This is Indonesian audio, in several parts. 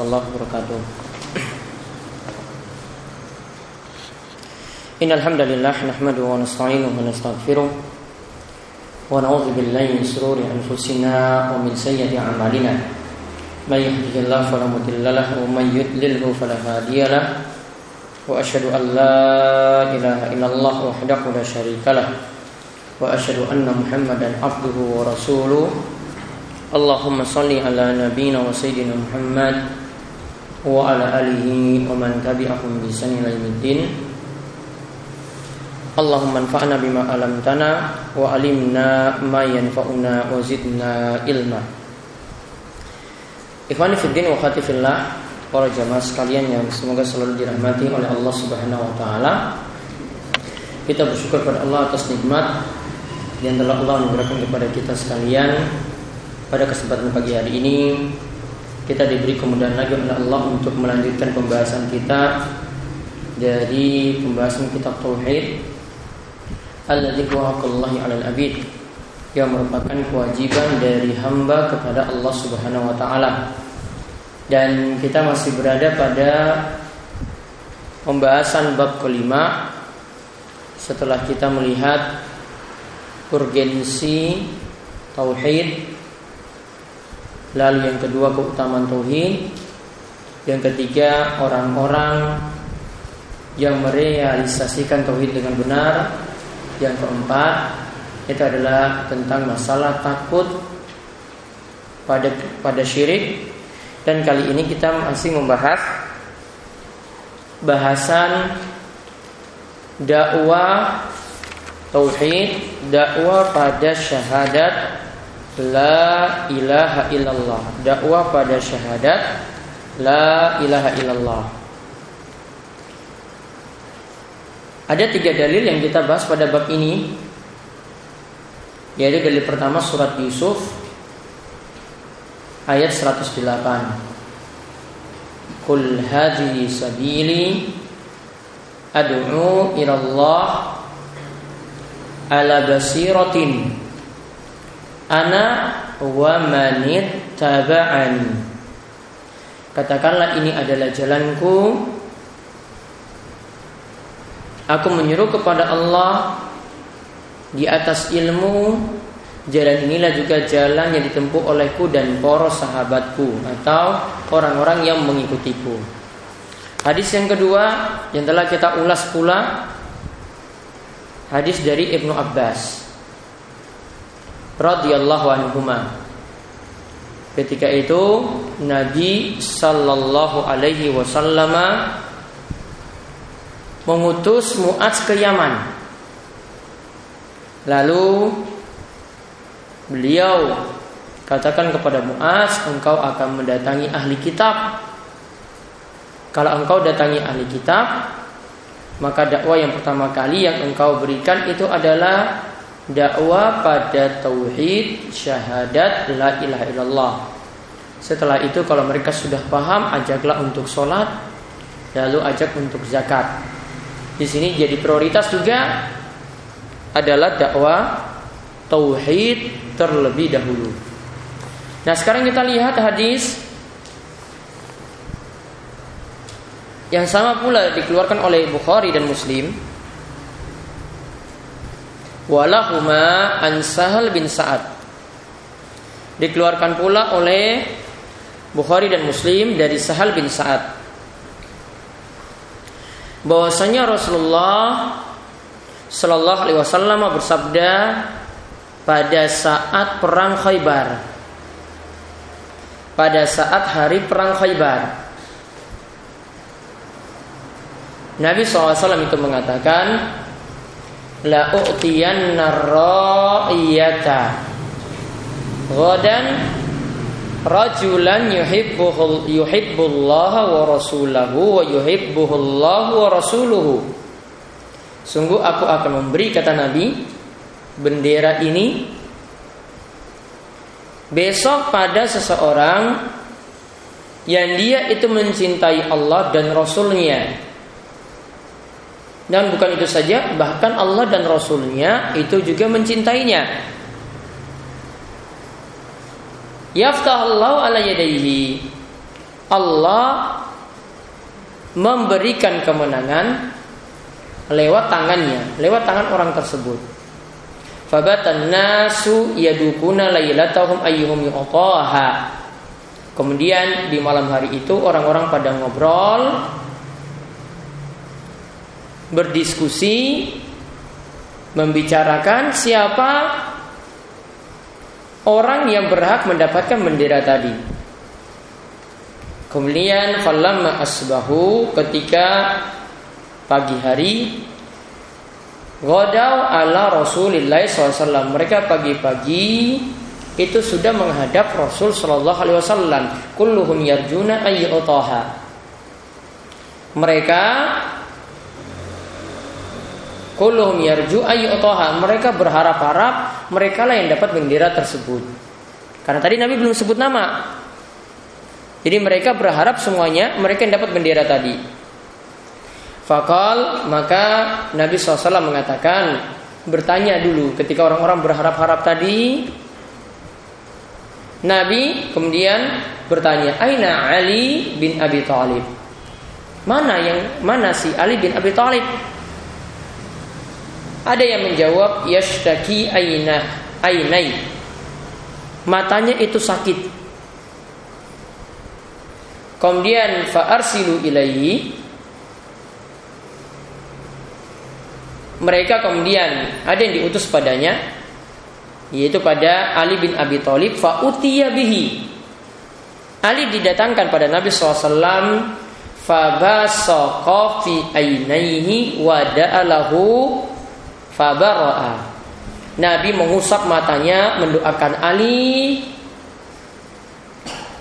warahmatullahi wabarakatuh. Innal hamdalillah nahmaduhu wa nasta'inuhu wa nastaghfiruh wa na'udzu billahi min shururi anfusina wa min sayyiati a'malina. May yahdihillahu fala mudilla lahu wa may yudlilhu fala hadiya lahu. Wa asyhadu an la ilaha illallah wahdahu la syarika lahu wa asyhadu anna Muhammadan abduhu wa rasuluhu Allahumma wa ala alihi man tabi'ahum bi ihsan ila yaumiddin. Allahumma anfa'na bima 'allamtana wa 'allimna ma yanfa'una wa zidna ilma. Ikhwani fi din wa khati fillah, para jamaah sekalian yang semoga selalu dirahmati oleh Allah Subhanahu wa taala. Kita bersyukur kepada Allah atas nikmat yang telah Allah memberikan kepada kita sekalian pada kesempatan pagi hari ini kita diberi kemudahan lagi oleh Allah untuk melanjutkan pembahasan kita dari pembahasan kitab tauhid alladzi huwallahi 'alal abid yang merupakan kewajiban dari hamba kepada Allah Subhanahu wa taala. Dan kita masih berada pada pembahasan bab kelima setelah kita melihat urgensi tauhid Lalu yang kedua keutamaan tauhid. Yang ketiga orang-orang yang merealisasikan tauhid dengan benar. Yang keempat itu adalah tentang masalah takut pada pada syirik dan kali ini kita masih membahas bahasan dakwah tauhid, dakwah pada syahadat La ilaha illallah. Dakwah pada syahadat La ilaha illallah. Ada tiga dalil yang kita bahas pada bab ini. Yaitu dalil pertama surat Yusuf Ayat 108 Kul hadhi sabili Adu'u ilallah Ala basiratin Ana wa manit taba'ani Katakanlah ini adalah jalanku. Aku menyuruh kepada Allah Di atas ilmu. Jalan inilah juga jalan yang ditempuh olehku dan poros sahabatku Atau orang-orang yang mengikutiku. Hadis yang kedua Yang telah kita ulas pula Hadis dari Ibnu Abbas radhiyallahu anhuma. Ketika itu Nabi sallallahu alaihi wasallam mengutus Muaz ke Yaman. Lalu beliau katakan kepada Muaz, engkau akan mendatangi ahli kitab. Kalau engkau datangi ahli kitab, maka dakwah yang pertama kali yang engkau berikan itu adalah dakwah pada tauhid syahadat la ilaha illallah. Setelah itu kalau mereka sudah paham ajaklah untuk sholat lalu ajak untuk zakat. Di sini jadi prioritas juga adalah dakwah tauhid terlebih dahulu. Nah, sekarang kita lihat hadis yang sama pula dikeluarkan oleh Bukhari dan Muslim walahuma an Sahal bin Sa'ad. Dikeluarkan pula oleh Bukhari dan Muslim dari Sahal bin Sa'ad. Bahwasanya Rasulullah Shallallahu alaihi wasallam bersabda pada saat perang Khaybar. Pada saat hari perang Khaybar. Nabi SAW itu mengatakan la u'tiyanna ra'iyata. Ghadan rajulan yuhibbuhu yuhibbullaha wa rasulahu wa yuhibbuhullahu wa rasuluhu. Sungguh aku akan memberi kata Nabi bendera ini besok pada seseorang yang dia itu mencintai Allah dan Rasulnya dan bukan itu saja, bahkan Allah dan Rasulnya itu juga mencintainya. Yaftah Allah ala yadaihi. Allah memberikan kemenangan lewat tangannya, lewat tangan orang tersebut. Fabatan nasu yadukuna lailatahum ayyuhum yu'taha. Kemudian di malam hari itu orang-orang pada ngobrol berdiskusi membicarakan siapa orang yang berhak mendapatkan bendera tadi. Kemudian falamma asbahu ketika pagi hari Godau ala Rasulillah SAW Mereka pagi-pagi itu sudah menghadap Rasul Wasallam. Kulluhum yarjuna ayyutaha. Mereka kulluhum yarju ayyutaha. Mereka berharap-harap mereka lah yang dapat bendera tersebut. Karena tadi Nabi belum sebut nama. Jadi mereka berharap semuanya mereka yang dapat bendera tadi. Fakal maka Nabi SAW mengatakan bertanya dulu ketika orang-orang berharap-harap tadi Nabi kemudian bertanya, "Aina Ali bin Abi Thalib?" Mana yang mana si Ali bin Abi Thalib? Ada yang menjawab, "Yashtaki aina ainai." Matanya itu sakit. Kemudian fa'arsilu ilaihi Mereka kemudian ada yang diutus padanya yaitu pada Ali bin Abi Thalib fa bihi. Ali didatangkan pada Nabi SAW fabasaqa fi ainaihi wa da'alahu fabara'a. Nabi mengusap matanya mendoakan Ali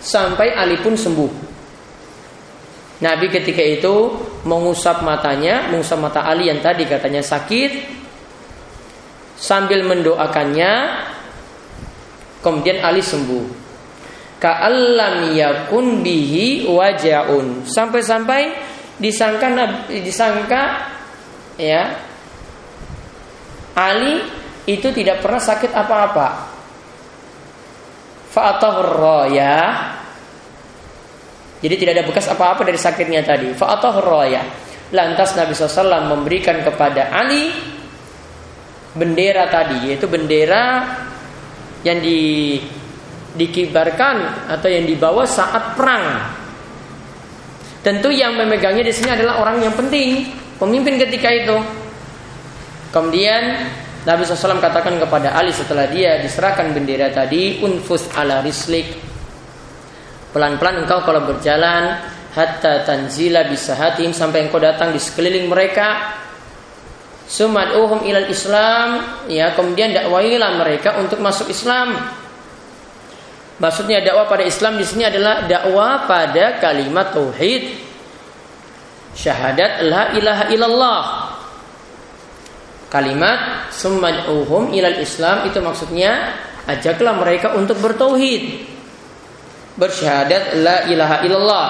sampai Ali pun sembuh. Nabi ketika itu mengusap matanya, mengusap mata Ali yang tadi katanya sakit, sambil mendoakannya kemudian Ali sembuh ka'allam yakun bihi wajaun sampai-sampai disangka disangka ya Ali itu tidak pernah sakit apa-apa fa'atahur jadi tidak ada bekas apa-apa dari sakitnya tadi fa'atahur lantas Nabi SAW memberikan kepada Ali bendera tadi yaitu bendera yang di dikibarkan atau yang dibawa saat perang. Tentu yang memegangnya di sini adalah orang yang penting, pemimpin ketika itu. Kemudian Nabi SAW katakan kepada Ali setelah dia diserahkan bendera tadi, unfus ala rislik. Pelan-pelan engkau kalau berjalan hatta tanzila bisa hatim sampai engkau datang di sekeliling mereka Sumad'uhum ilal Islam, ya kemudian dakwailah mereka untuk masuk Islam. Maksudnya dakwah pada Islam di sini adalah dakwah pada kalimat tauhid. Syahadat la ilaha illallah. Kalimat sumad'uhum ilal Islam itu maksudnya ajaklah mereka untuk bertauhid. Bersyahadat la ilaha illallah.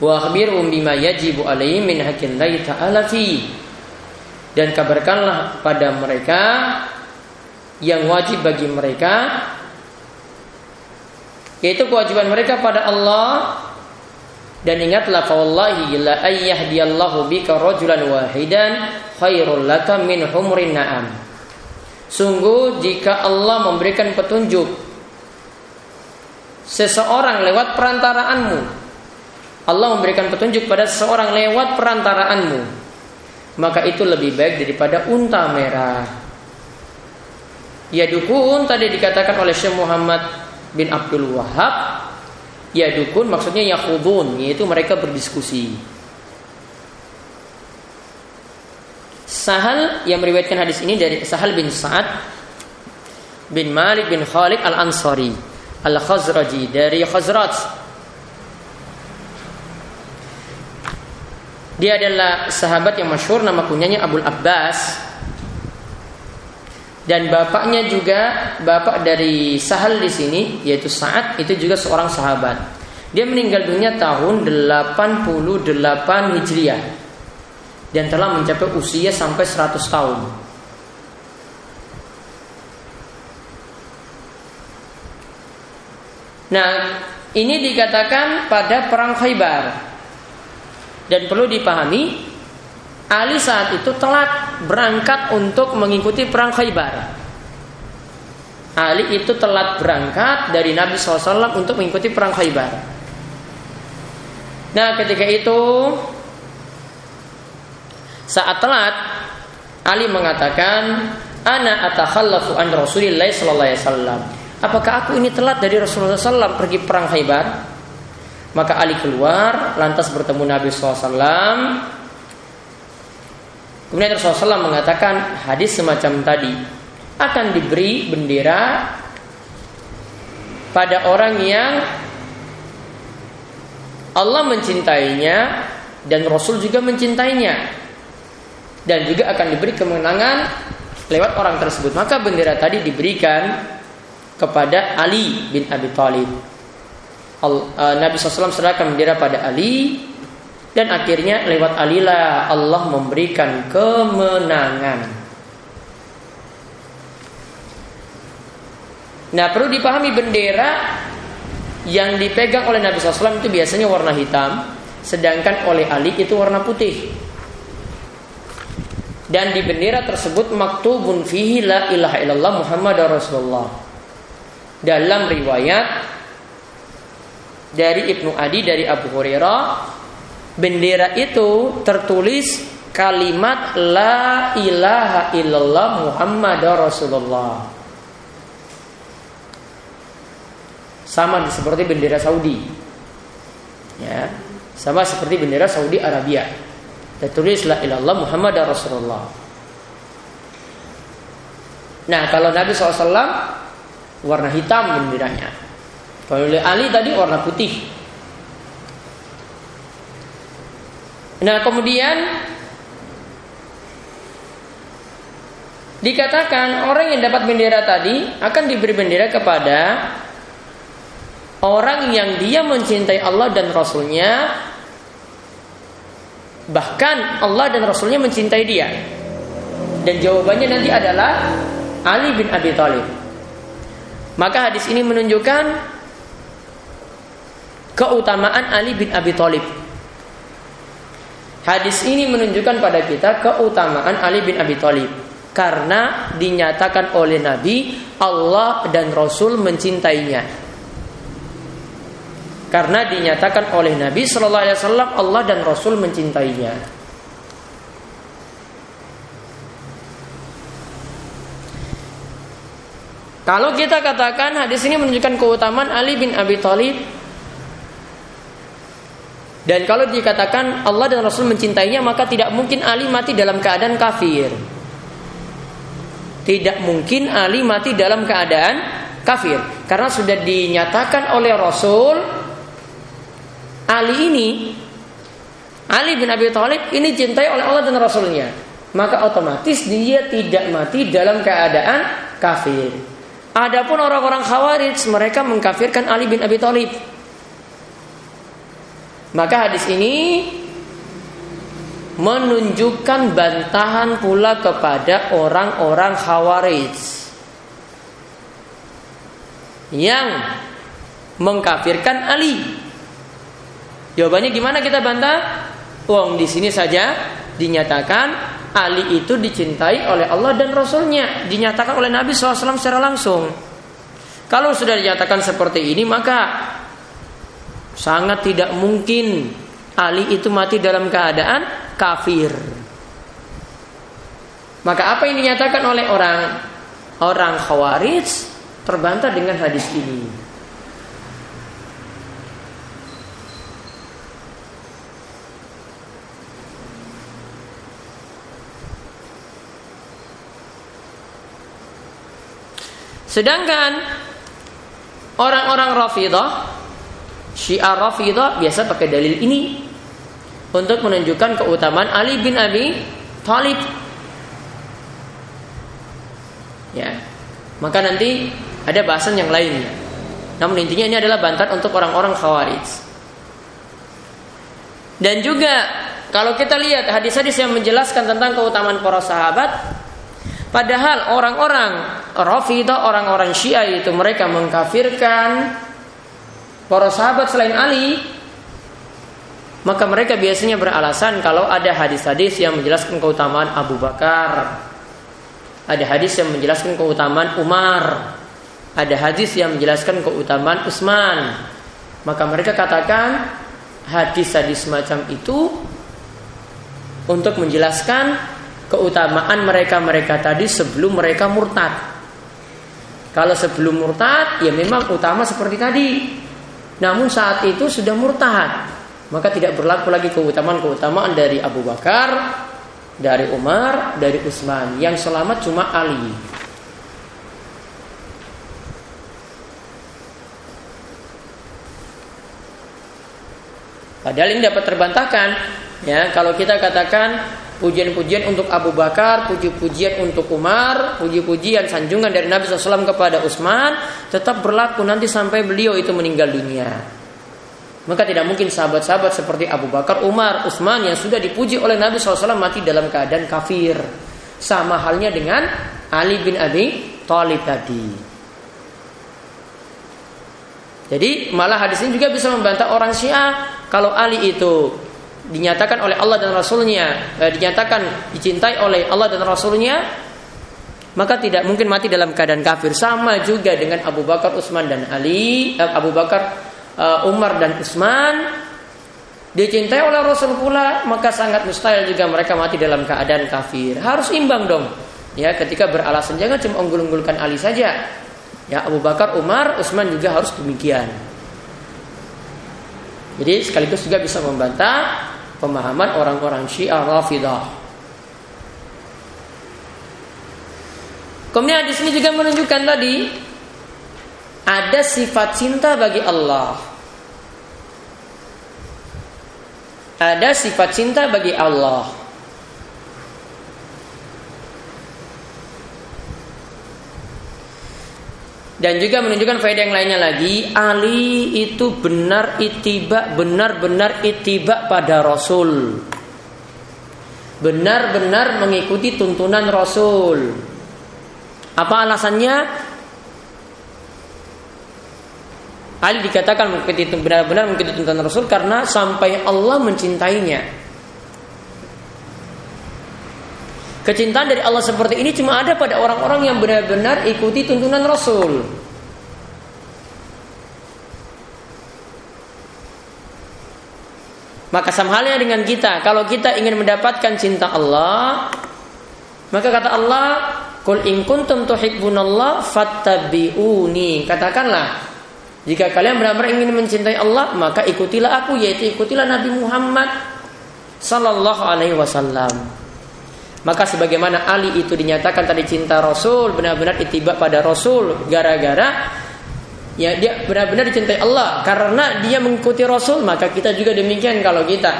Wa akhbirhum bima yajibu alaihim min haqqillahi ta'ala fi dan kabarkanlah pada mereka yang wajib bagi mereka yaitu kewajiban mereka pada Allah dan ingatlah fawallahi la ayyahdiyallahu bika rajulan wahidan khairul laka min humrin na'am sungguh jika Allah memberikan petunjuk seseorang lewat perantaraanmu Allah memberikan petunjuk pada seseorang lewat perantaraanmu maka itu lebih baik daripada unta merah. Ya dukun tadi dikatakan oleh Syekh Muhammad bin Abdul Wahab. Ya dukun maksudnya yakhudun yaitu mereka berdiskusi. Sahal yang meriwayatkan hadis ini dari Sahal bin Sa'ad bin Malik bin Khalid al-Ansari al-Khazraji dari Khazraj Dia adalah sahabat yang masyhur nama kunyanya Abdul Abbas. Dan bapaknya juga bapak dari Sahal di sini yaitu Sa'ad itu juga seorang sahabat. Dia meninggal dunia tahun 88 Hijriah dan telah mencapai usia sampai 100 tahun. Nah, Ini dikatakan pada perang Khaybar. Dan perlu dipahami, Ali saat itu telat berangkat untuk mengikuti perang Khaybar. Ali itu telat berangkat dari Nabi SAW untuk mengikuti perang Khaybar. Nah, ketika itu saat telat Ali mengatakan, "Ana atakhallafu an Rasulillah sallallahu alaihi wasallam." Apakah aku ini telat dari Rasulullah SAW pergi perang Khaybar? Maka Ali keluar, lantas bertemu Nabi SAW. Kemudian Rasulullah SAW mengatakan hadis semacam tadi akan diberi bendera pada orang yang Allah mencintainya dan Rasul juga mencintainya dan juga akan diberi kemenangan lewat orang tersebut. Maka bendera tadi diberikan kepada Ali bin Abi Thalib. Uh, Nabi SAW serahkan bendera pada Ali dan akhirnya lewat Ali lah Allah memberikan kemenangan. Nah perlu dipahami bendera yang dipegang oleh Nabi SAW itu biasanya warna hitam, sedangkan oleh Ali itu warna putih dan di bendera tersebut maktubun fihi la ilaha illallah Muhammad Rasulullah. Dalam riwayat dari Ibnu Adi dari Abu Hurairah, bendera itu tertulis kalimat la ilaha illallah Muhammad Rasulullah. Sama seperti bendera Saudi. Ya, sama seperti bendera Saudi Arabia. Tertulis la ilallah Muhammad Rasulullah. Nah kalau Nabi SAW warna hitam benderanya. Kalau Ali tadi warna putih. Nah kemudian dikatakan orang yang dapat bendera tadi akan diberi bendera kepada orang yang dia mencintai Allah dan Rasulnya Bahkan Allah dan Rasulnya mencintai dia. Dan jawabannya nanti adalah Ali bin Abi Thalib. Maka hadis ini menunjukkan keutamaan Ali bin Abi Thalib. Hadis ini menunjukkan pada kita keutamaan Ali bin Abi Thalib karena dinyatakan oleh Nabi Allah dan Rasul mencintainya. Karena dinyatakan oleh Nabi Shallallahu Alaihi Wasallam Allah dan Rasul mencintainya. Kalau kita katakan hadis ini menunjukkan keutamaan Ali bin Abi Thalib dan kalau dikatakan Allah dan Rasul mencintainya maka tidak mungkin Ali mati dalam keadaan kafir. Tidak mungkin Ali mati dalam keadaan kafir karena sudah dinyatakan oleh Rasul Ali ini Ali bin Abi Thalib ini cintai oleh Allah dan Rasulnya maka otomatis dia tidak mati dalam keadaan kafir. Adapun orang-orang Khawarij mereka mengkafirkan Ali bin Abi Thalib. Maka hadis ini menunjukkan bantahan pula kepada orang-orang Khawarij yang mengkafirkan Ali Jawabannya gimana kita bantah? Wong di sini saja dinyatakan Ali itu dicintai oleh Allah dan Rasulnya. Dinyatakan oleh Nabi SAW secara langsung. Kalau sudah dinyatakan seperti ini maka Sangat tidak mungkin Ali itu mati dalam keadaan kafir. Maka apa yang dinyatakan oleh orang? Orang khawarij Terbantah dengan hadis ini Sedangkan orang-orang Rafidah, Syiah Rafidah biasa pakai dalil ini untuk menunjukkan keutamaan Ali bin Abi Thalib. Ya. Maka nanti ada bahasan yang lainnya. Namun intinya ini adalah bantahan untuk orang-orang Khawarij. Dan juga kalau kita lihat hadis-hadis yang menjelaskan tentang keutamaan para sahabat, Padahal orang-orang Rafidah, orang-orang Syiah itu mereka mengkafirkan para sahabat selain Ali. Maka mereka biasanya beralasan kalau ada hadis-hadis yang menjelaskan keutamaan Abu Bakar. Ada hadis yang menjelaskan keutamaan Umar. Ada hadis yang menjelaskan keutamaan Utsman. Maka mereka katakan hadis-hadis semacam itu untuk menjelaskan keutamaan mereka-mereka tadi sebelum mereka murtad kalau sebelum murtad ya memang utama seperti tadi namun saat itu sudah murtad, maka tidak berlaku lagi keutamaan-keutamaan dari Abu Bakar, dari Umar, dari Utsman. Yang selamat cuma Ali. Padahal ini dapat terbantahkan ya kalau kita katakan pujian-pujian untuk Abu Bakar, puji-pujian untuk Umar, puji-pujian sanjungan dari Nabi SAW kepada Utsman tetap berlaku nanti sampai beliau itu meninggal dunia. Maka tidak mungkin sahabat-sahabat seperti Abu Bakar, Umar, Utsman yang sudah dipuji oleh Nabi SAW mati dalam keadaan kafir. Sama halnya dengan Ali bin Abi Thalib tadi. Jadi malah hadis ini juga bisa membantah orang Syiah kalau Ali itu dinyatakan oleh Allah dan Rasulnya, eh, dinyatakan dicintai oleh Allah dan Rasulnya, maka tidak mungkin mati dalam keadaan kafir. Sama juga dengan Abu Bakar, Utsman dan Ali, eh, Abu Bakar uh, Umar dan Utsman. Dicintai oleh Rasul pula maka sangat mustahil juga mereka mati dalam keadaan kafir. Harus imbang dong. Ya ketika beralasan jangan cuma unggul-unggulkan Ali saja. Ya Abu Bakar Umar Utsman juga harus demikian. Jadi sekaligus juga bisa membantah pemahaman orang-orang Syiah Rafidah Kemudian di sini juga menunjukkan tadi ada sifat cinta bagi Allah. Ada sifat cinta bagi Allah. Dan juga menunjukkan faedah yang lainnya lagi, Ali itu benar itibak, benar-benar itibak pada Rasul. Benar-benar mengikuti tuntunan Rasul. Apa alasannya? Ali dikatakan benar-benar mengikuti tuntunan Rasul karena sampai Allah mencintainya. Kecintaan dari Allah seperti ini cuma ada pada orang-orang yang benar-benar ikuti tuntunan Rasul. Maka sama halnya dengan kita, kalau kita ingin mendapatkan cinta Allah, maka kata Allah, "Qul in kuntum tuhibbunallah fattabi'uni." Katakanlah, jika kalian benar-benar ingin mencintai Allah, maka ikutilah aku yaitu ikutilah Nabi Muhammad sallallahu alaihi wasallam. Maka sebagaimana Ali itu dinyatakan tadi cinta Rasul, benar-benar itiba pada Rasul gara-gara ya dia benar-benar dicintai Allah karena dia mengikuti Rasul, maka kita juga demikian kalau kita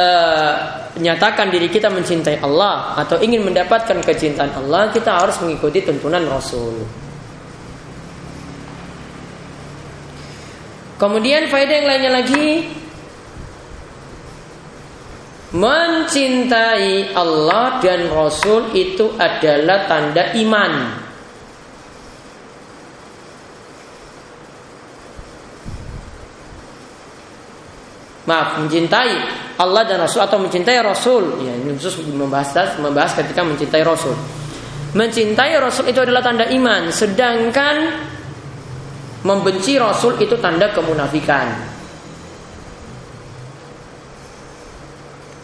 uh, nyatakan diri kita mencintai Allah atau ingin mendapatkan kecintaan Allah, kita harus mengikuti tuntunan Rasul. Kemudian faedah yang lainnya lagi Mencintai Allah dan Rasul itu adalah tanda iman. Maaf, mencintai Allah dan Rasul atau mencintai Rasul. Ya, ini khusus membahas membahas ketika mencintai Rasul. Mencintai Rasul itu adalah tanda iman, sedangkan Membenci Rasul itu tanda kemunafikan.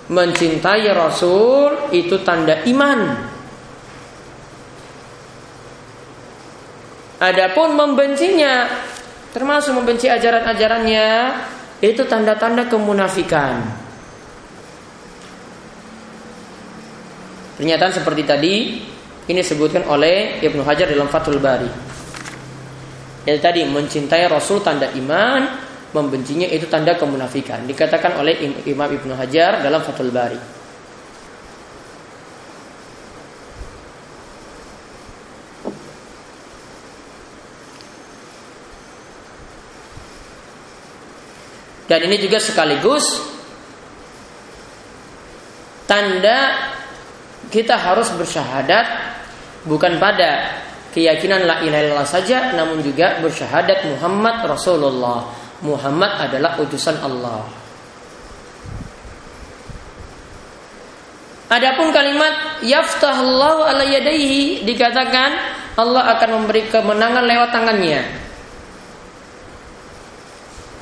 Mencintai Rasul itu tanda iman. Adapun membencinya termasuk membenci ajaran-ajarannya itu tanda-tanda kemunafikan. Pernyataan seperti tadi ini disebutkan oleh Ibnu Hajar dalam Fathul Bari. Itu tadi mencintai Rasul tanda iman, membencinya itu tanda kemunafikan. Dikatakan oleh Imam Ibnu Hajar dalam Fathul Bari. Dan ini juga sekaligus tanda kita harus bersyahadat bukan pada keyakinan la ilaha illallah saja namun juga bersyahadat Muhammad Rasulullah. Muhammad adalah utusan Allah. Adapun kalimat yaftahallahu ala yadaihi dikatakan Allah akan memberi kemenangan lewat tangannya.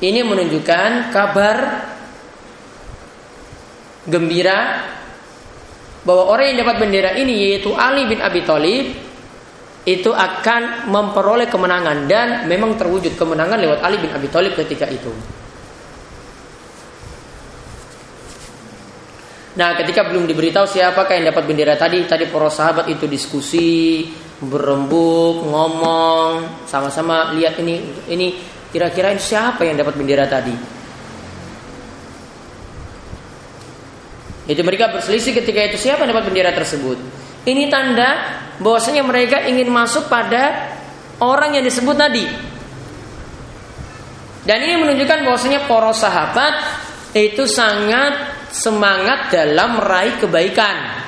Ini menunjukkan kabar gembira bahwa orang yang dapat bendera ini yaitu Ali bin Abi Thalib itu akan memperoleh kemenangan dan memang terwujud kemenangan lewat Ali bin Abi Thalib ketika itu. Nah, ketika belum diberitahu siapakah yang dapat bendera tadi, tadi para sahabat itu diskusi, berembuk, ngomong, sama-sama lihat ini ini kira-kira siapa yang dapat bendera tadi. Itu mereka berselisih ketika itu siapa yang dapat bendera tersebut. Ini tanda bahwasanya mereka ingin masuk pada orang yang disebut tadi. Dan ini menunjukkan bahwasanya para sahabat itu sangat semangat dalam meraih kebaikan.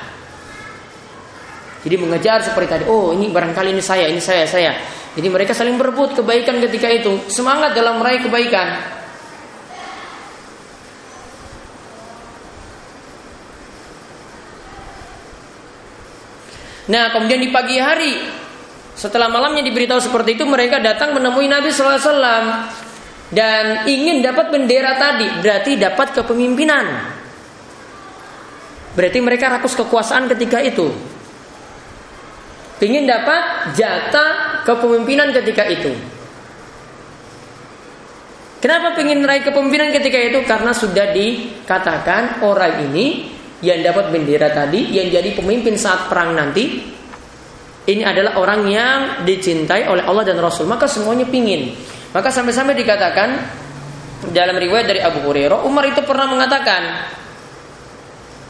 Jadi mengejar seperti tadi, oh ini barangkali ini saya, ini saya, saya. Jadi mereka saling berebut kebaikan ketika itu, semangat dalam meraih kebaikan. Nah, kemudian di pagi hari setelah malamnya diberitahu seperti itu, mereka datang menemui Nabi Sallallahu Alaihi Wasallam dan ingin dapat bendera tadi, berarti dapat kepemimpinan. Berarti mereka rakus kekuasaan ketika itu. Ingin dapat jatah kepemimpinan ketika itu. Kenapa ingin meraih kepemimpinan ketika itu? Karena sudah dikatakan orang ini yang dapat bendera tadi yang jadi pemimpin saat perang nanti ini adalah orang yang dicintai oleh Allah dan Rasul. Maka semuanya pingin. Maka sampai-sampai dikatakan dalam riwayat dari Abu Hurairah Umar itu pernah mengatakan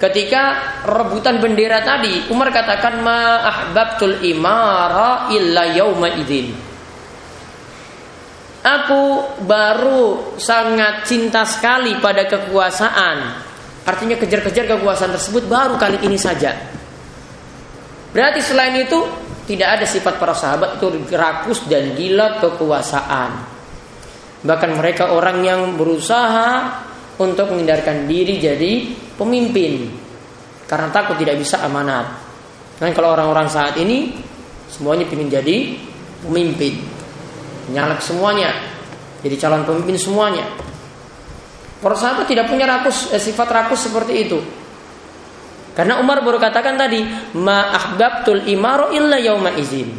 ketika rebutan bendera tadi Umar katakan ma ahbabtul imara illa yauma idzin. Aku baru sangat cinta sekali pada kekuasaan Artinya kejar-kejar kekuasaan tersebut baru kali ini saja. Berarti selain itu tidak ada sifat para sahabat itu rakus dan gila kekuasaan. Bahkan mereka orang yang berusaha untuk menghindarkan diri jadi pemimpin karena takut tidak bisa amanat. Dan kalau orang-orang saat ini semuanya ingin jadi pemimpin, nyalek semuanya, jadi calon pemimpin semuanya. Para sahabat tidak punya rakus eh, sifat rakus seperti itu. Karena Umar baru katakan tadi, ma ahbabtul imaro illa yauma izin.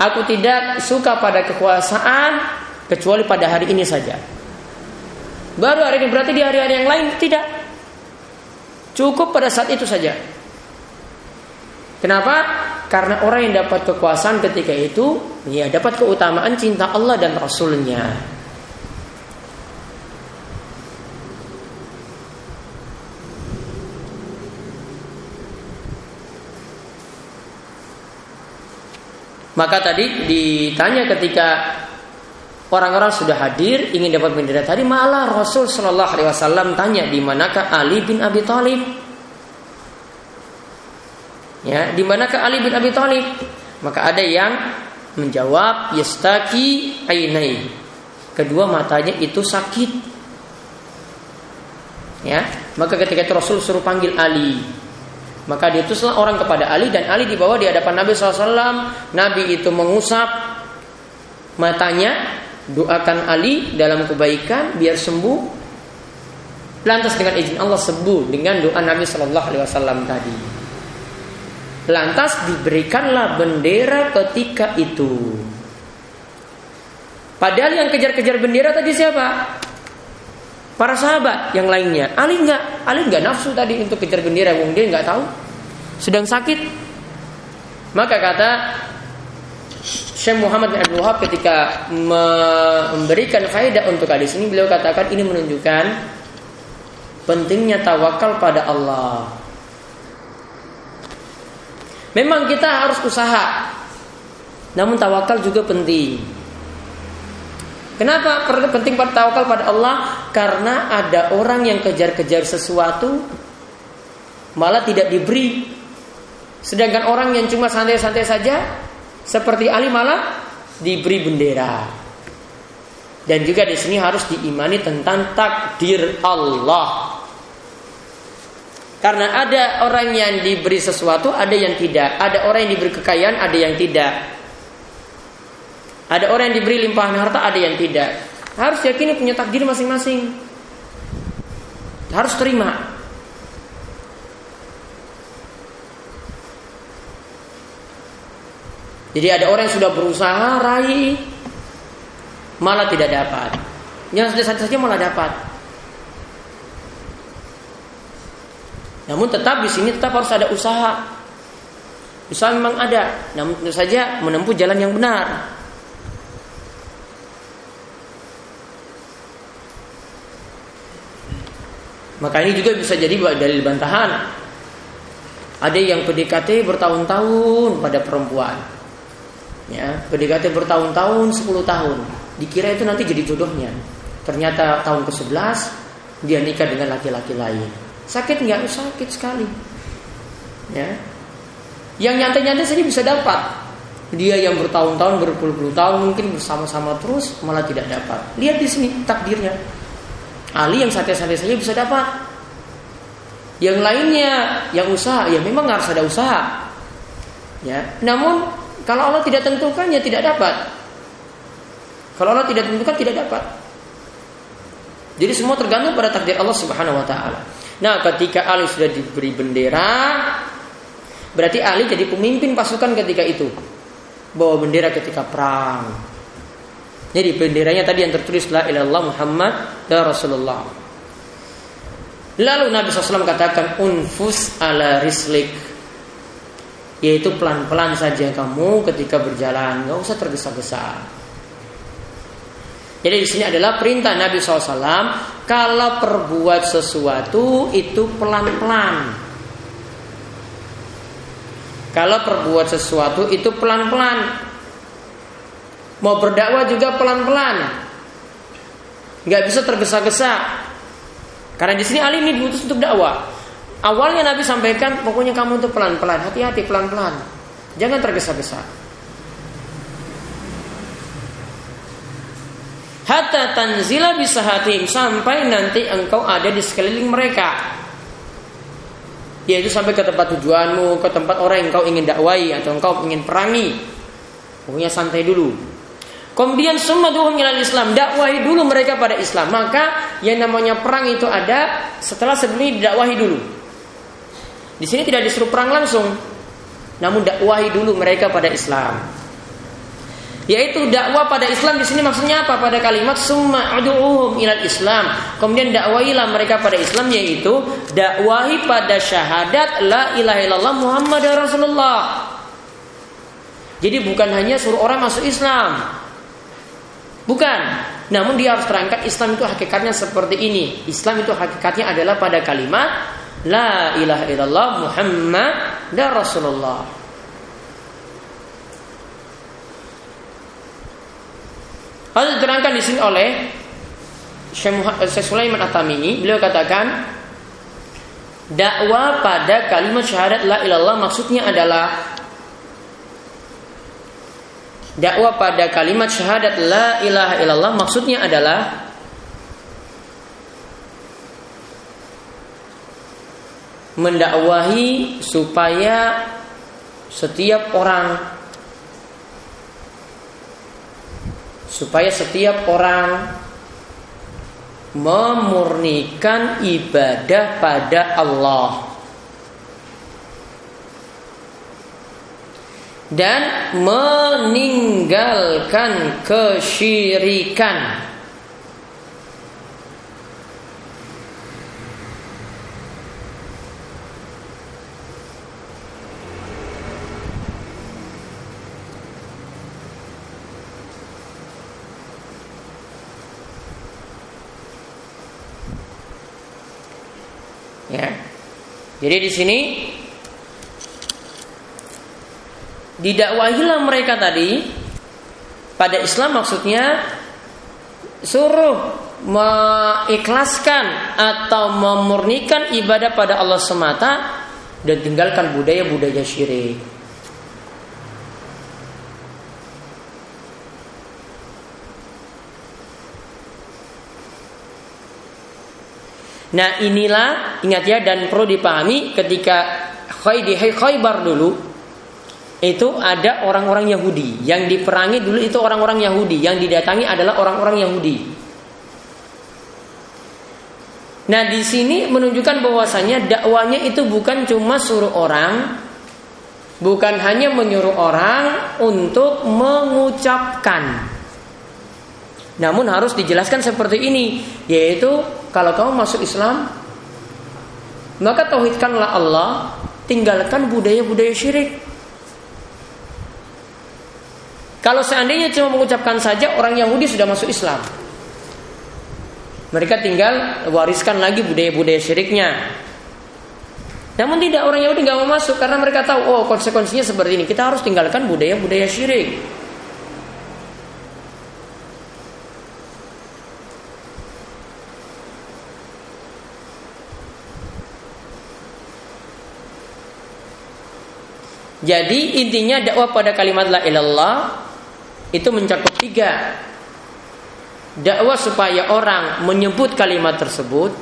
Aku tidak suka pada kekuasaan kecuali pada hari ini saja. Baru hari ini berarti di hari-hari yang lain tidak. Cukup pada saat itu saja. Kenapa? Karena orang yang dapat kekuasaan ketika itu, ya dapat keutamaan cinta Allah dan Rasulnya. Maka tadi ditanya ketika orang-orang sudah hadir ingin dapat bendera tadi malah Rasul Shallallahu Alaihi Wasallam tanya di manakah Ali bin Abi Thalib? Ya, di manakah Ali bin Abi Thalib? Maka ada yang menjawab yastaki ainai. Kedua matanya itu sakit. Ya, maka ketika itu Rasul suruh panggil Ali. Maka diutuslah orang kepada Ali dan Ali dibawa di hadapan Nabi SAW. Nabi itu mengusap matanya, doakan Ali dalam kebaikan biar sembuh. Lantas dengan izin Allah sembuh dengan doa Nabi Shallallahu Alaihi Wasallam tadi. Lantas diberikanlah bendera ketika itu. Padahal yang kejar-kejar bendera tadi siapa? Para sahabat yang lainnya, Ali nggak, Ali nggak nafsu tadi untuk kejar bendera, wong dia nggak tahu, sedang sakit. Maka kata Syekh Muhammad bin Abdul Wahab ketika memberikan faedah untuk hadis ini, beliau katakan ini menunjukkan pentingnya tawakal pada Allah. Memang kita harus usaha, namun tawakal juga penting. Kenapa penting tawakal pada Allah? Karena ada orang yang kejar-kejar sesuatu malah tidak diberi. Sedangkan orang yang cuma santai-santai saja Seperti Ali malah diberi bendera. Dan juga di sini harus diimani tentang takdir Allah. Karena ada orang yang diberi sesuatu, ada yang tidak. Ada orang yang diberi kekayaan, ada yang tidak. Ada orang yang diberi limpahan harta, ada yang tidak. Harus yakini punya takdir masing-masing. Harus terima. Jadi ada orang yang sudah berusaha raih malah tidak dapat. Yang sudah saja malah dapat. Namun tetap di sini tetap harus ada usaha. Usaha memang ada, namun tentu saja menempuh jalan yang benar. Maka ini juga bisa jadi dalil bantahan. Ada yang PDKT bertahun-tahun pada perempuan. Ya PDKT bertahun-tahun 10 tahun. Dikira itu nanti jadi jodohnya. Ternyata tahun ke-11 dia nikah dengan laki-laki lain. Sakit nggak? Sakit sekali. Ya. Yang nyantai-nyantai saja bisa dapat. Dia yang bertahun-tahun berpuluh-puluh tahun mungkin bersama-sama terus malah tidak dapat. Lihat di sini takdirnya Ali yang santai-santai saja bisa dapat yang lainnya yang usaha ya memang harus ada usaha ya namun kalau Allah tidak tentukan ya tidak dapat. Kalau Allah tidak tentukan tidak dapat. Jadi semua tergantung pada takdir Allah Subhanahu wa taala. Nah, ketika Ali sudah diberi bendera, berarti Ali jadi pemimpin pasukan ketika itu. Bawa bendera ketika perang. Jadi benderanya tadi yang tertulis la ilallah Muhammad dan Rasulullah. Lalu Nabi SAW katakan unfus ala rislik yaitu pelan-pelan saja kamu ketika berjalan, nggak usah tergesa-gesa. Jadi di sini adalah perintah Nabi SAW kalau perbuat sesuatu itu pelan-pelan. Kalau perbuat sesuatu itu pelan-pelan. Mau berdakwah juga pelan-pelan. Nggak bisa tergesa-gesa. Karena di sini Ali ini diutus untuk dakwah. Awalnya Nabi sampaikan pokoknya kamu untuk pelan-pelan, hati-hati pelan-pelan. Jangan tergesa-gesa. Hatta tanzila bisa hatim sampai nanti engkau ada di sekeliling mereka. Yaitu sampai ke tempat tujuanmu, ke tempat orang yang engkau ingin dakwai atau engkau ingin perangi. Pokoknya santai dulu. Kemudian semua duhum Islam, dakwahi dulu mereka pada Islam. Maka yang namanya perang itu ada setelah sebelumnya didakwahi dulu. Di sini tidak disuruh perang langsung, namun dakwahi dulu mereka pada Islam. Yaitu dakwah pada Islam di sini maksudnya apa? Pada kalimat summa adu'uhum ilal Islam. Kemudian dakwahilah mereka pada Islam yaitu dakwahi pada syahadat la ilaha illallah Muhammad Rasulullah. Jadi bukan hanya suruh orang masuk Islam. Bukan. Namun dia harus terangkat Islam itu hakikatnya seperti ini. Islam itu hakikatnya adalah pada kalimat La ilaha illallah Muhammad dan Rasulullah. Hal diterangkan di sini oleh Syekh Sulaiman At-Tamimi, beliau katakan dakwah pada kalimat syahadat la ilallah maksudnya adalah dakwah pada kalimat syahadat la ilaha illallah maksudnya adalah mendakwahi supaya setiap orang supaya setiap orang memurnikan ibadah pada Allah dan meninggalkan kesyirikan. Jadi di sini didakwahilah mereka tadi pada Islam maksudnya suruh mengikhlaskan atau memurnikan ibadah pada Allah semata dan tinggalkan budaya-budaya syirik. Nah inilah ingat ya dan perlu dipahami ketika Khaybar dulu itu ada orang-orang Yahudi yang diperangi dulu itu orang-orang Yahudi yang didatangi adalah orang-orang Yahudi. Nah di sini menunjukkan bahwasanya dakwanya itu bukan cuma suruh orang, bukan hanya menyuruh orang untuk mengucapkan. Namun harus dijelaskan seperti ini, yaitu kalau kamu masuk Islam, maka tauhidkanlah Allah, tinggalkan budaya-budaya syirik. Kalau seandainya cuma mengucapkan saja orang Yahudi sudah masuk Islam. Mereka tinggal wariskan lagi budaya-budaya syiriknya. Namun tidak orang Yahudi nggak mau masuk karena mereka tahu oh konsekuensinya seperti ini. Kita harus tinggalkan budaya-budaya syirik. Jadi intinya dakwah pada kalimat la ilallah itu mencakup tiga. Dakwah supaya orang menyebut kalimat tersebut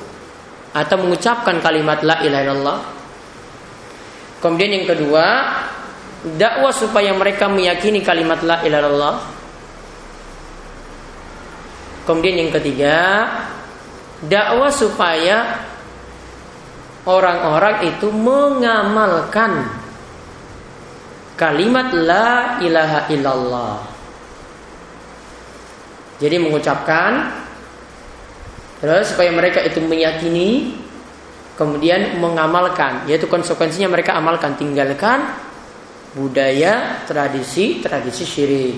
atau mengucapkan kalimat la ilaha illallah. Kemudian yang kedua dakwah supaya mereka meyakini kalimat la ilaha illallah. Kemudian yang ketiga dakwah supaya orang-orang itu mengamalkan kalimat la ilaha illallah jadi mengucapkan terus supaya mereka itu meyakini kemudian mengamalkan yaitu konsekuensinya mereka amalkan tinggalkan budaya tradisi tradisi syirik.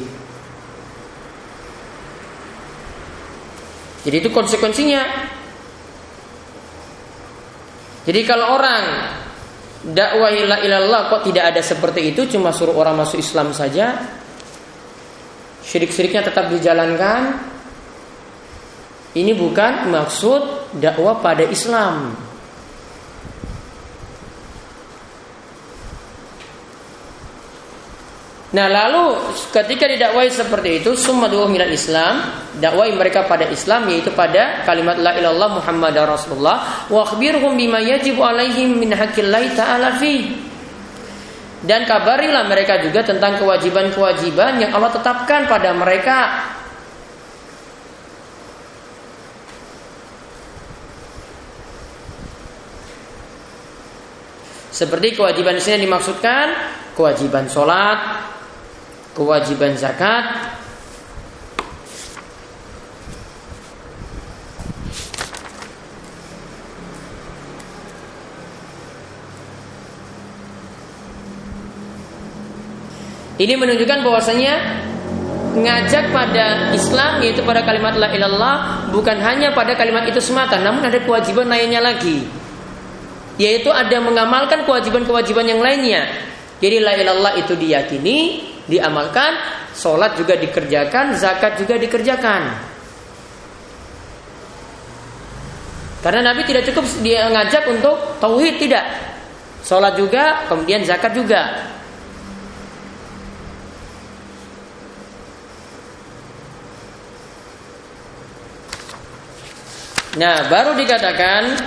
Jadi itu konsekuensinya. Jadi kalau orang dakwah ilallah kok tidak ada seperti itu cuma suruh orang masuk Islam saja syirik-syiriknya tetap dijalankan. Ini bukan maksud dakwah pada Islam. Nah lalu ketika didakwai seperti itu Summa dua milal Islam Dakwai mereka pada Islam Yaitu pada kalimat La ilallah Muhammad Rasulullah Wa akhbirhum bima yajibu alaihim min haqillahi ta'ala fi dan kabarilah mereka juga tentang kewajiban-kewajiban yang Allah tetapkan pada mereka. Seperti kewajiban di sini dimaksudkan kewajiban sholat, kewajiban zakat, Ini menunjukkan bahwasanya ngajak pada Islam yaitu pada kalimat la ilallah bukan hanya pada kalimat itu semata namun ada kewajiban lainnya lagi. Yaitu ada mengamalkan kewajiban-kewajiban yang lainnya. Jadi la ilallah itu diyakini diamalkan sholat juga dikerjakan zakat juga dikerjakan. Karena Nabi tidak cukup dia ngajak untuk tauhid tidak. Sholat juga kemudian zakat juga Nah, baru dikatakan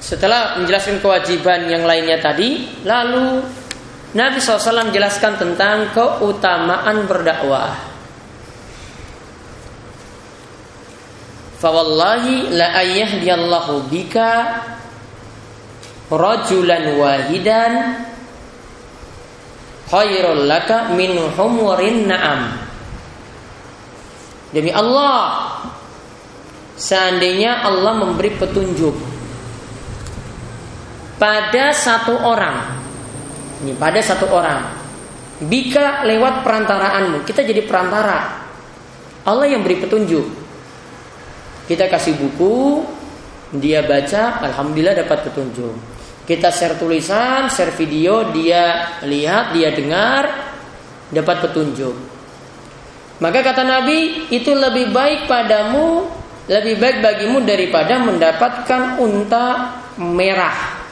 setelah menjelaskan kewajiban yang lainnya tadi, lalu Nabi SAW menjelaskan tentang keutamaan berdakwah. Fawallahi la ayyahdiyallahu bika rajulan wahidan khairul laka min humurin na'am. Demi Allah, seandainya Allah memberi petunjuk pada satu orang, ini pada satu orang, bika lewat perantaraanmu, kita jadi perantara. Allah yang beri petunjuk. Kita kasih buku, dia baca, alhamdulillah dapat petunjuk. Kita share tulisan, share video, dia lihat, dia dengar, dapat petunjuk. Maka kata Nabi, itu lebih baik padamu, lebih baik bagimu daripada mendapatkan unta merah.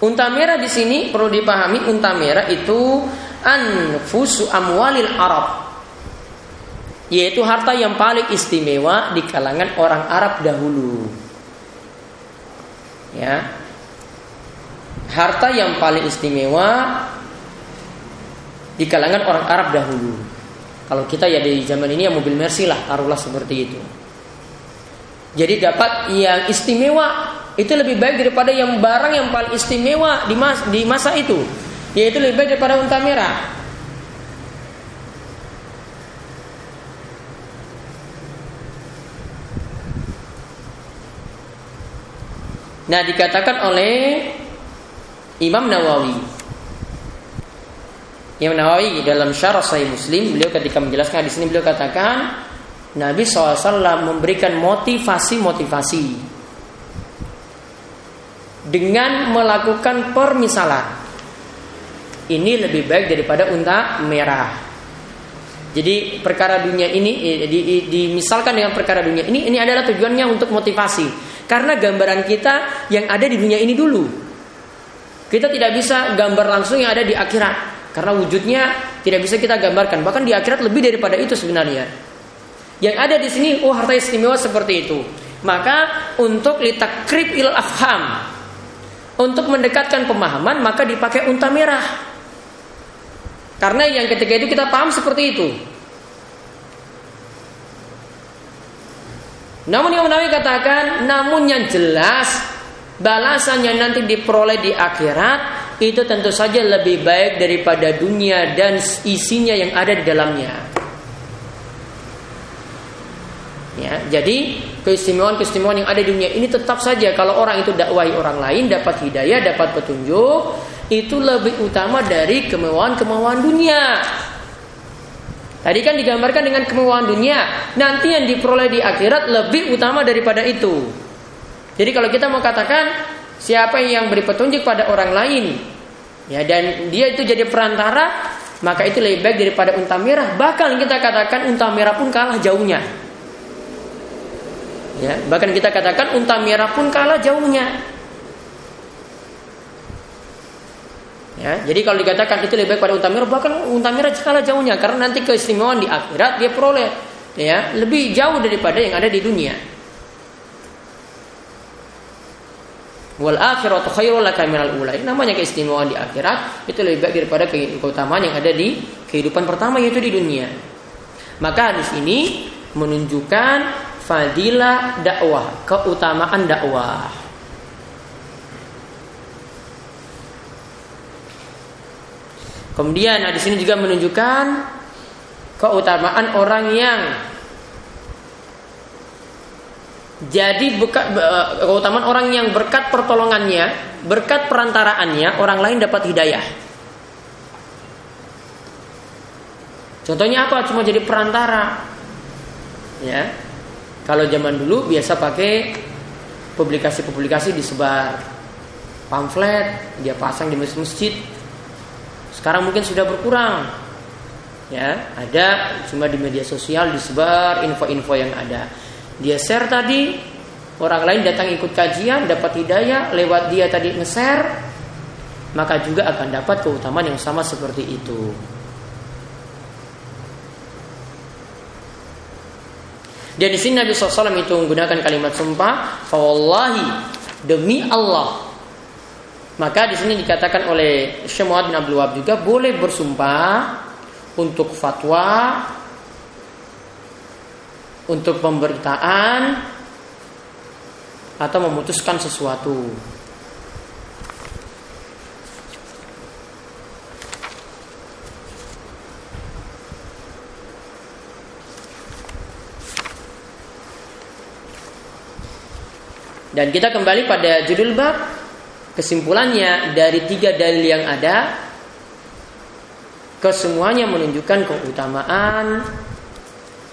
Unta merah di sini perlu dipahami, unta merah itu anfusu amwalil Arab yaitu harta yang paling istimewa di kalangan orang Arab dahulu. Ya. Harta yang paling istimewa di kalangan orang Arab dahulu. Kalau kita ya di zaman ini ya mobil Mercy lah, taruhlah seperti itu. Jadi dapat yang istimewa itu lebih baik daripada yang barang yang paling istimewa di, mas, di masa itu, yaitu lebih baik daripada unta merah. Nah dikatakan oleh Imam Nawawi Imam Nawawi dalam syarah Sahih Muslim beliau ketika menjelaskan di sini beliau katakan Nabi SAW memberikan motivasi-motivasi dengan melakukan permisalan. Ini lebih baik daripada unta merah. Jadi perkara dunia ini eh, dimisalkan dengan perkara dunia ini ini adalah tujuannya untuk motivasi karena gambaran kita yang ada di dunia ini dulu. Kita tidak bisa gambar langsung yang ada di akhirat. Karena wujudnya tidak bisa kita gambarkan. Bahkan di akhirat lebih daripada itu sebenarnya. Yang ada di sini, oh harta istimewa seperti itu. Maka untuk litakrib il afham. Untuk mendekatkan pemahaman maka dipakai unta merah. Karena yang ketika itu kita paham seperti itu. Namun yang Nawawi katakan, namun yang jelas balasannya nanti diperoleh di akhirat itu tentu saja lebih baik daripada dunia dan isinya yang ada di dalamnya. Ya, jadi keistimewaan-keistimewaan yang ada di dunia ini tetap saja kalau orang itu dakwahi orang lain dapat hidayah, dapat petunjuk, itu lebih utama dari kemewahan-kemewahan dunia. Tadi kan digambarkan dengan kemewahan dunia. Nanti yang diperoleh di akhirat lebih utama daripada itu. Jadi kalau kita mau katakan siapa yang beri petunjuk pada orang lain, ya dan dia itu jadi perantara, maka itu lebih baik daripada unta merah. Bahkan kita katakan unta merah pun kalah jauhnya. Ya, bahkan kita katakan unta merah pun kalah jauhnya. Ya, jadi kalau dikatakan itu lebih baik pada unta merah, bahkan unta merah kalah jauhnya karena nanti keistimewaan di akhirat dia peroleh ya lebih jauh daripada yang ada di dunia. Wal akhiratu khairul laka minal ula. Namanya keistimewaan di akhirat itu lebih baik daripada keutamaan yang ada di kehidupan pertama yaitu di dunia. Maka hadis ini menunjukkan fadilah dakwah, keutamaan dakwah. Kemudian hadis ini juga menunjukkan keutamaan orang yang jadi berkat, keutamaan orang yang berkat pertolongannya, berkat perantaraannya orang lain dapat hidayah. Contohnya apa? Cuma jadi perantara. Ya. Kalau zaman dulu biasa pakai publikasi-publikasi disebar pamflet, dia pasang di masjid-masjid sekarang mungkin sudah berkurang. Ya, ada cuma di media sosial disebar info-info yang ada. Dia share tadi, orang lain datang ikut kajian, dapat hidayah lewat dia tadi nge-share, maka juga akan dapat keutamaan yang sama seperti itu. Dan di sini Nabi SAW itu menggunakan kalimat sumpah, "Fawallahi demi Allah maka di sini dikatakan oleh Syekh bin Abdul Wahab juga boleh bersumpah untuk fatwa, untuk pemberitaan atau memutuskan sesuatu. Dan kita kembali pada judul bab Kesimpulannya dari tiga dalil yang ada Kesemuanya menunjukkan keutamaan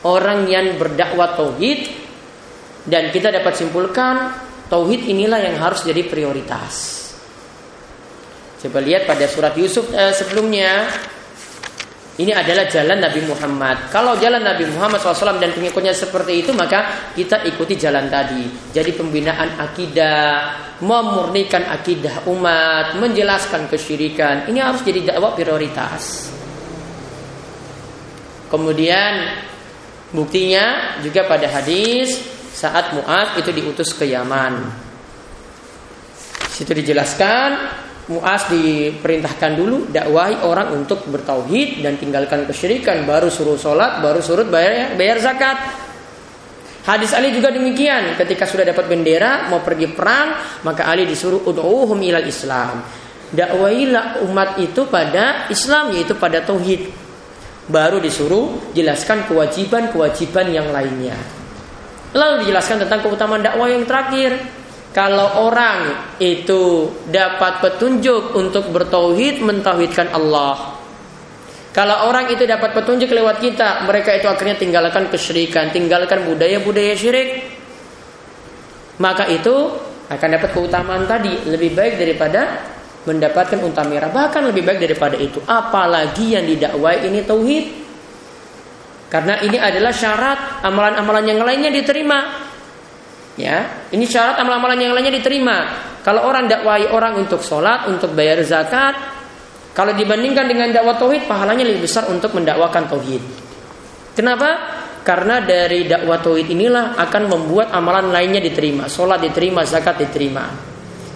Orang yang berdakwah tauhid Dan kita dapat simpulkan Tauhid inilah yang harus jadi prioritas Coba lihat pada surat Yusuf eh, sebelumnya ini adalah jalan Nabi Muhammad. Kalau jalan Nabi Muhammad SAW dan pengikutnya seperti itu, maka kita ikuti jalan tadi. Jadi pembinaan akidah, memurnikan akidah umat, menjelaskan kesyirikan. Ini harus jadi dakwah prioritas. Kemudian buktinya juga pada hadis saat Mu'ad itu diutus ke Yaman. Situ dijelaskan Mu'az diperintahkan dulu dakwahi orang untuk bertauhid dan tinggalkan kesyirikan baru suruh sholat baru suruh bayar bayar zakat. Hadis Ali juga demikian ketika sudah dapat bendera mau pergi perang maka Ali disuruh ud'uhum ilal Islam. Dakwahilah umat itu pada Islam yaitu pada tauhid baru disuruh jelaskan kewajiban-kewajiban yang lainnya lalu dijelaskan tentang keutamaan dakwah yang terakhir kalau orang itu dapat petunjuk untuk bertauhid mentauhidkan Allah. Kalau orang itu dapat petunjuk lewat kita, mereka itu akhirnya tinggalkan kesyirikan, tinggalkan budaya-budaya syirik. Maka itu akan dapat keutamaan tadi lebih baik daripada mendapatkan unta merah bahkan lebih baik daripada itu apalagi yang didakwai ini tauhid karena ini adalah syarat amalan-amalan yang lainnya diterima Ya, ini syarat amalan-amalan yang lainnya diterima. Kalau orang dakwai orang untuk sholat, untuk bayar zakat, kalau dibandingkan dengan dakwah tauhid, pahalanya lebih besar untuk mendakwakan tauhid. Kenapa? Karena dari dakwah tauhid inilah akan membuat amalan lainnya diterima, sholat diterima, zakat diterima.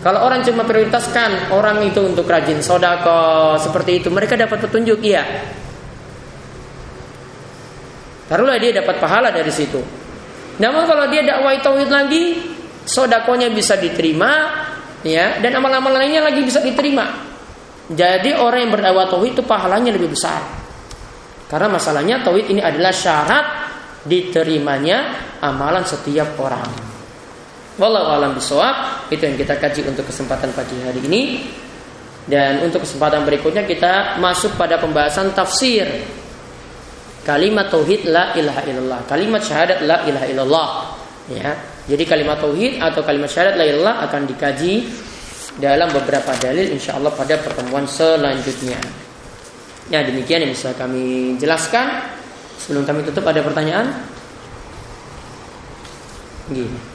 Kalau orang cuma prioritaskan orang itu untuk rajin sodako seperti itu, mereka dapat petunjuk, iya. Taruhlah dia dapat pahala dari situ. Namun kalau dia dakwah tauhid lagi, sodakonya bisa diterima, ya, dan amal-amal lainnya lagi bisa diterima. Jadi orang yang berdakwah tauhid itu pahalanya lebih besar. Karena masalahnya tauhid ini adalah syarat diterimanya amalan setiap orang. Wallahu alam bisawab, itu yang kita kaji untuk kesempatan pagi hari ini. Dan untuk kesempatan berikutnya kita masuk pada pembahasan tafsir kalimat tauhid la ilaha illallah, kalimat syahadat la ilaha illallah. Ya. Jadi kalimat tauhid atau kalimat syahadat la ilallah akan dikaji dalam beberapa dalil insya Allah pada pertemuan selanjutnya. Ya demikian yang bisa kami jelaskan. Sebelum kami tutup ada pertanyaan? Gini.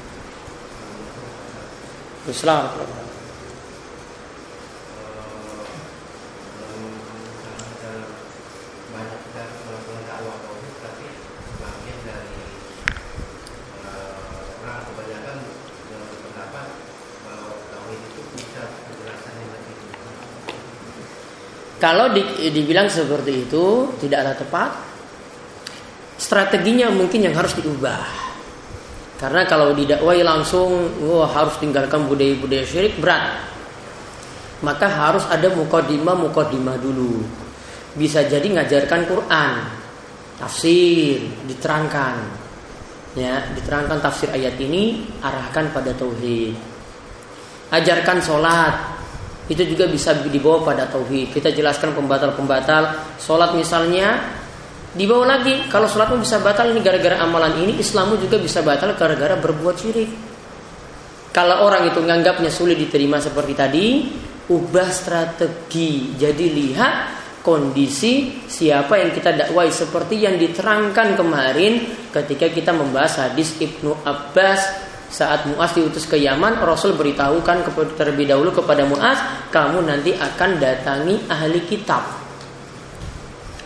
Assalamualaikum. Kalau di, dibilang seperti itu tidaklah tepat, strateginya mungkin yang harus diubah. Karena kalau didakwai langsung, wah harus tinggalkan budaya-budaya syirik berat. Maka harus ada mukodima mukodima dulu. Bisa jadi ngajarkan Quran, tafsir, diterangkan. Ya, diterangkan tafsir ayat ini arahkan pada tauhid. Ajarkan sholat, itu juga bisa dibawa pada tauhid. Kita jelaskan pembatal-pembatal sholat misalnya dibawa lagi kalau sholatmu bisa batal ini gara-gara amalan ini Islammu juga bisa batal gara-gara berbuat syirik. Kalau orang itu menganggapnya sulit diterima seperti tadi, ubah strategi. Jadi lihat kondisi siapa yang kita dakwai seperti yang diterangkan kemarin ketika kita membahas hadis Ibnu Abbas saat Muaz diutus ke Yaman, Rasul beritahukan terlebih dahulu kepada Muaz, kamu nanti akan datangi ahli kitab.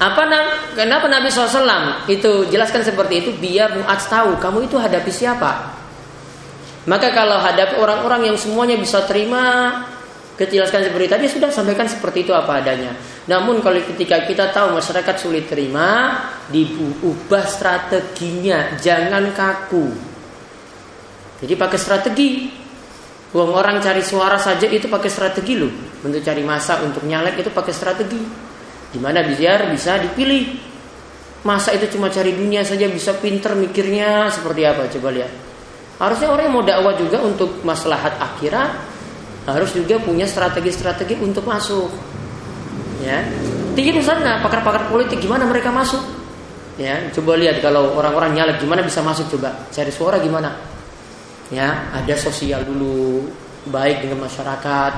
Apa kenapa Nabi SAW itu jelaskan seperti itu biar Muaz tahu kamu itu hadapi siapa. Maka kalau hadapi orang-orang yang semuanya bisa terima Kejelaskan seperti tadi sudah sampaikan seperti itu apa adanya. Namun kalau ketika kita tahu masyarakat sulit terima, diubah strateginya, jangan kaku. Jadi pakai strategi. Uang orang cari suara saja itu pakai strategi loh. Untuk cari masa untuk nyalek itu pakai strategi. Di mana biar bisa dipilih. Masa itu cuma cari dunia saja bisa pinter mikirnya seperti apa coba lihat. Harusnya orang yang mau dakwah juga untuk maslahat akhirat harus juga punya strategi-strategi untuk masuk. Ya. Tinggi di sana pakar-pakar politik gimana mereka masuk? Ya, coba lihat kalau orang-orang nyalek gimana bisa masuk coba. Cari suara gimana? ya ada sosial dulu baik dengan masyarakat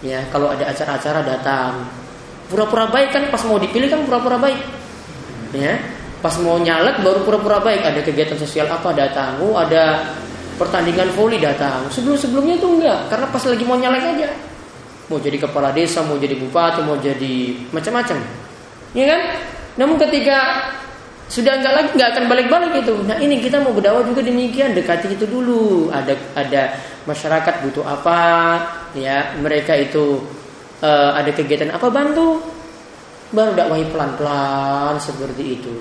ya kalau ada acara-acara datang pura-pura baik kan? Pas mau dipilih kan pura-pura baik. Ya pas mau nyalek baru pura-pura baik. Ada kegiatan sosial apa? Datang oh ada pertandingan voli? Datang sebelum sebelumnya itu enggak. Karena pas lagi mau nyalek aja. Mau jadi kepala desa mau jadi bupati mau jadi macam-macam. Ya kan? Namun ketika Sudah nggak lagi nggak akan balik-balik itu. Nah ini kita mau berdakwah juga demikian. Dekati itu dulu. Ada ada masyarakat butuh apa, ya mereka itu uh, ada kegiatan apa bantu. Baru dakwahi pelan-pelan seperti itu.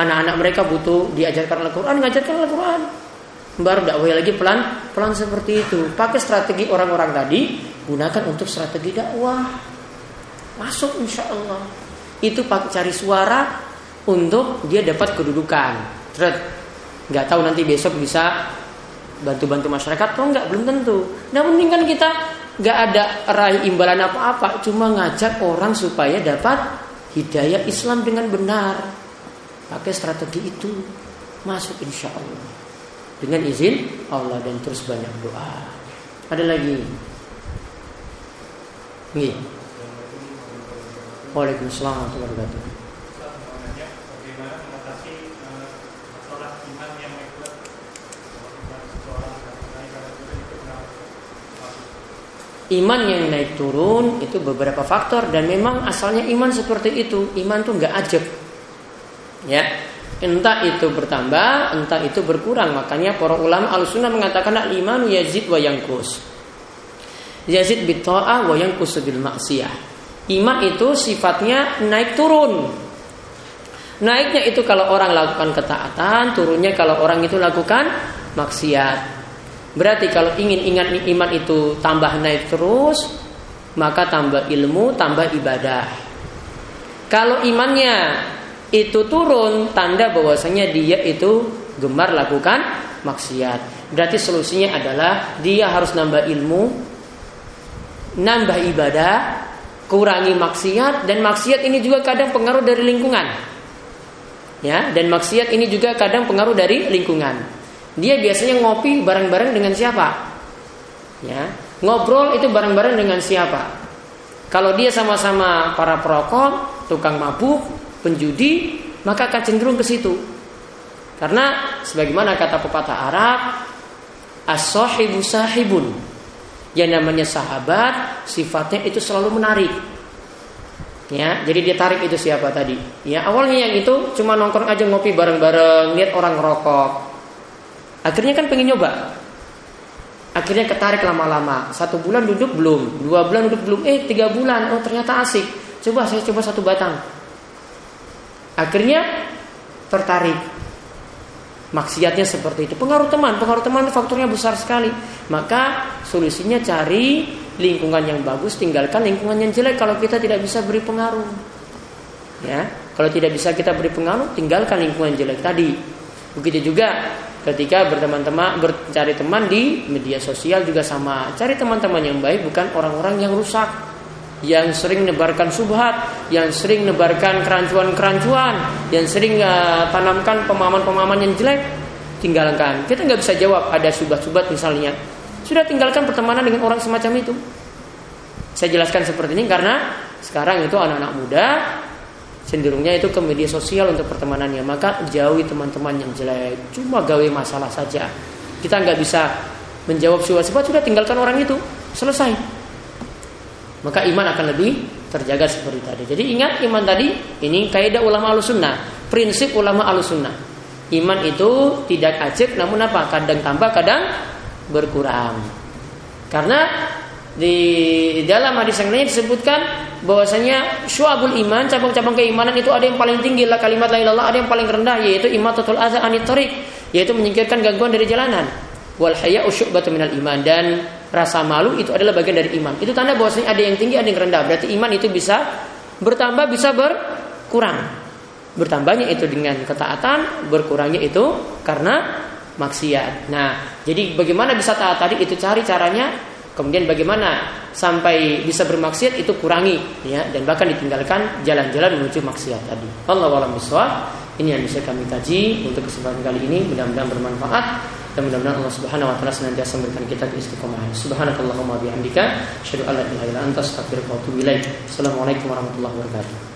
Anak-anak mereka butuh diajarkan Al-Quran, ngajarkan Al-Quran. Baru dakwahi lagi pelan-pelan seperti itu. Pakai strategi orang-orang tadi, gunakan untuk strategi dakwah. Masuk insya Allah. Itu pakai cari suara, untuk dia dapat kedudukan. Terus nggak tahu nanti besok bisa bantu-bantu masyarakat atau enggak belum tentu. Nah penting kan kita nggak ada raih imbalan apa-apa, cuma ngajak orang supaya dapat hidayah Islam dengan benar. Pakai strategi itu masuk insya Allah dengan izin Allah dan terus banyak doa. Ada lagi? Nih. Waalaikumsalam warahmatullahi wabarakatuh. Iman yang naik turun itu beberapa faktor dan memang asalnya iman seperti itu. Iman tuh nggak ajak ya. Entah itu bertambah entah itu berkurang. Makanya para ulama al sunnah mengatakan al iman yazid wa yangkus yazid bitoah wa yangkus bil maksiyah iman itu sifatnya naik turun. Naiknya itu kalau orang lakukan ketaatan turunnya kalau orang itu lakukan maksiat Berarti kalau ingin ingat iman itu tambah naik terus, maka tambah ilmu, tambah ibadah. Kalau imannya itu turun, tanda bahwasanya dia itu gemar lakukan maksiat. Berarti solusinya adalah dia harus nambah ilmu, nambah ibadah, kurangi maksiat dan maksiat ini juga kadang pengaruh dari lingkungan. Ya, dan maksiat ini juga kadang pengaruh dari lingkungan. Dia biasanya ngopi bareng-bareng dengan siapa? Ya, ngobrol itu bareng-bareng dengan siapa? Kalau dia sama-sama para perokok, tukang mabuk, penjudi, maka akan cenderung ke situ. Karena sebagaimana kata pepatah Arab, as-sahibu sahibun. Yang namanya sahabat, sifatnya itu selalu menarik. Ya, jadi dia tarik itu siapa tadi? Ya, awalnya yang itu cuma nongkrong aja ngopi bareng-bareng, lihat orang ngerokok, Akhirnya kan pengen nyoba. Akhirnya ketarik lama-lama. Satu bulan duduk belum, dua bulan duduk belum, eh tiga bulan, oh ternyata asik. Coba saya coba satu batang. Akhirnya tertarik. Maksiatnya seperti itu. Pengaruh teman, pengaruh teman faktornya besar sekali. Maka solusinya cari lingkungan yang bagus, tinggalkan lingkungan yang jelek kalau kita tidak bisa beri pengaruh. Ya, kalau tidak bisa kita beri pengaruh, tinggalkan lingkungan jelek tadi. Begitu juga ketika berteman-teman bercari teman di media sosial juga sama cari teman-teman yang baik bukan orang-orang yang rusak yang sering nebarkan subhat, yang sering nebarkan kerancuan-kerancuan, yang sering uh, tanamkan pemahaman-pemahaman yang jelek, tinggalkan. Kita nggak bisa jawab ada subhat-subhat misalnya. Sudah tinggalkan pertemanan dengan orang semacam itu. Saya jelaskan seperti ini karena sekarang itu anak-anak muda cenderungnya itu ke media sosial untuk pertemanannya. Maka jauhi teman-teman yang jelek. Cuma gawe masalah saja. Kita nggak bisa menjawab sifat-sifat sudah tinggalkan orang itu. Selesai. Maka iman akan lebih terjaga seperti tadi. Jadi ingat iman tadi ini kaidah ulama alusunnah prinsip ulama alusunnah iman itu tidak ajak namun apa? Kadang tambah kadang berkurang. Karena di dalam hadis yang lain disebutkan bahwasanya syu'abul iman, cabang-cabang keimanan itu ada yang paling tinggi lah kalimat la ilallah, ada yang paling rendah yaitu imatatul adza anit tariq, yaitu menyingkirkan gangguan dari jalanan. Wal haya'u syu'batun minal iman dan rasa malu itu adalah bagian dari iman. Itu tanda bahwasanya ada yang tinggi, ada yang rendah. Berarti iman itu bisa bertambah, bisa berkurang. Bertambahnya itu dengan ketaatan, berkurangnya itu karena maksiat. Nah, jadi bagaimana bisa taat tadi itu cari caranya Kemudian bagaimana sampai bisa bermaksiat itu kurangi ya dan bahkan ditinggalkan jalan-jalan menuju maksiat tadi. Allah alam bisawab. Ini yang bisa kami kaji untuk kesempatan kali ini mudah-mudahan bermanfaat dan mudah-mudahan Allah Subhanahu wa taala senantiasa memberikan kita keistiqomahan. Subhanakallahumma bihamdika asyhadu an la ilaha illa anta astaghfiruka wa atubu ilaik. Assalamualaikum warahmatullahi wabarakatuh.